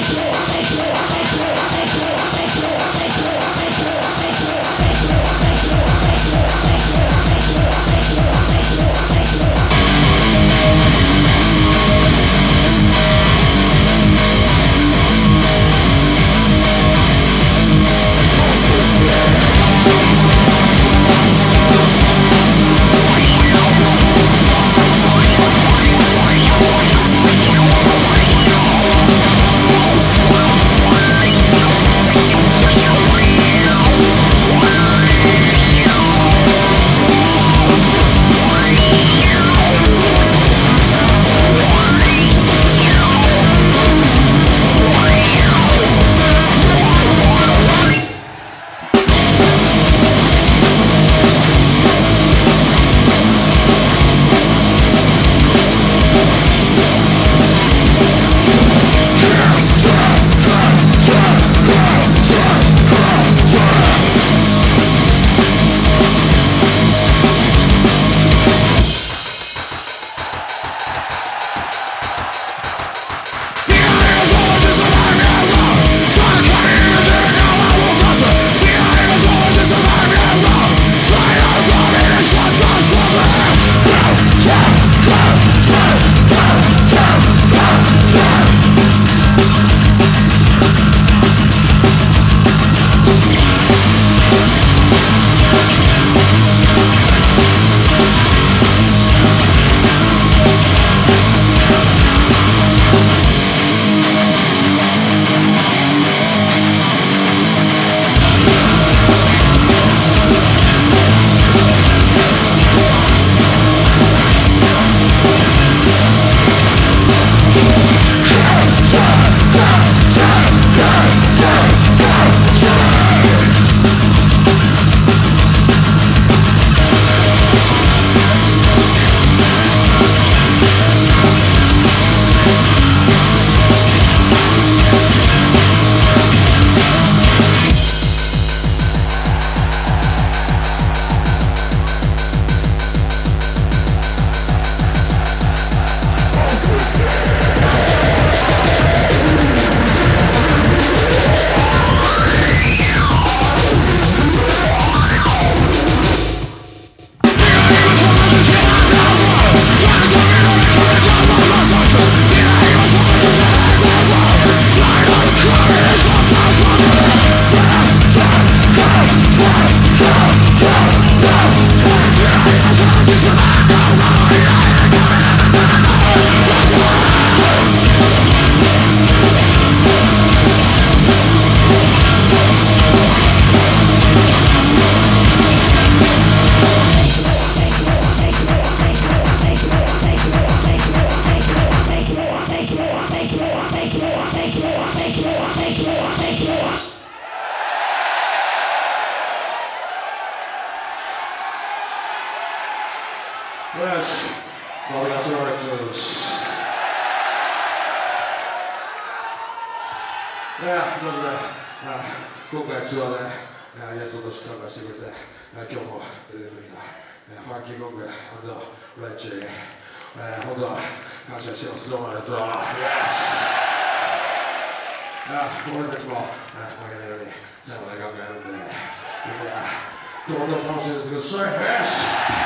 yeah. gracias. Obrigado a todos. Yeah, あ今回ツアーで、ね、ゲスとして参加してくれて、今日も出てくれた、ファンキーゴング、本当、レッチ、え、本当、感謝してます。どうもありがとう。Yes! 俺たちも、ね、負けないように、最後まで頑張るんで、み、楽しんでください。